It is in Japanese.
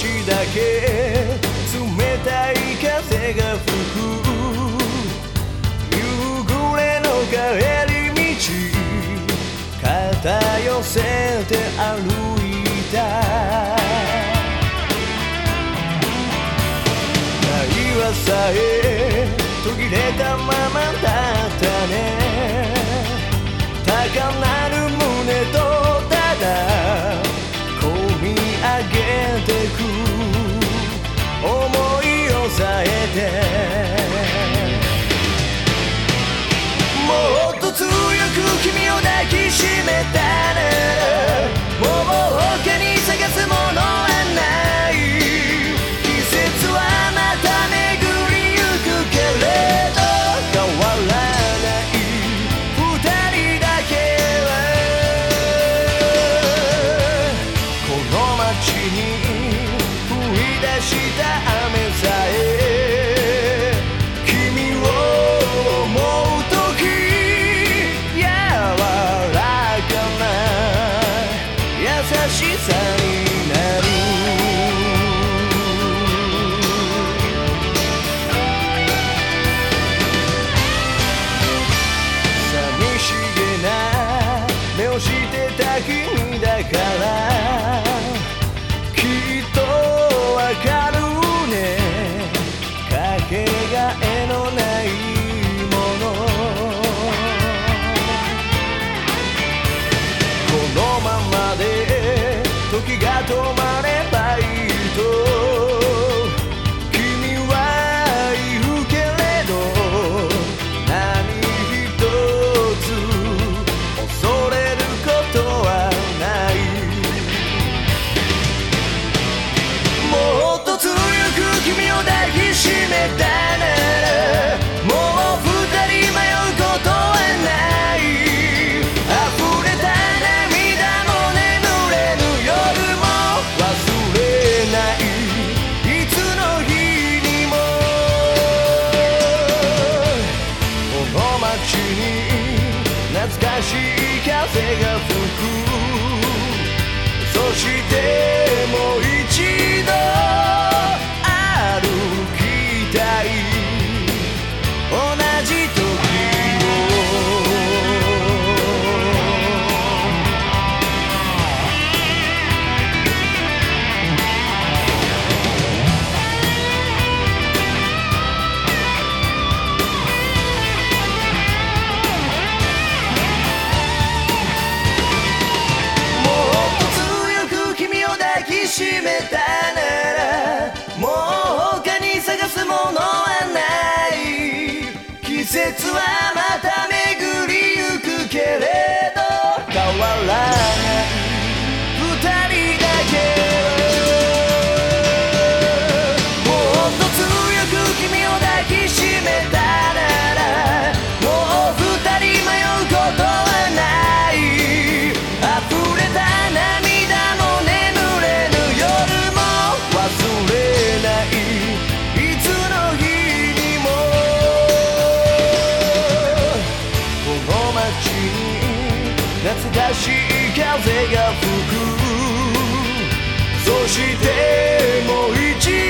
しだけ冷たい風が吹く。夕暮れの帰り道肩寄せて歩いた。愛はさえ途切れたままだったね。подумать 風が吹く。そしてもう節は懐かしい風が吹く。そしてもう一度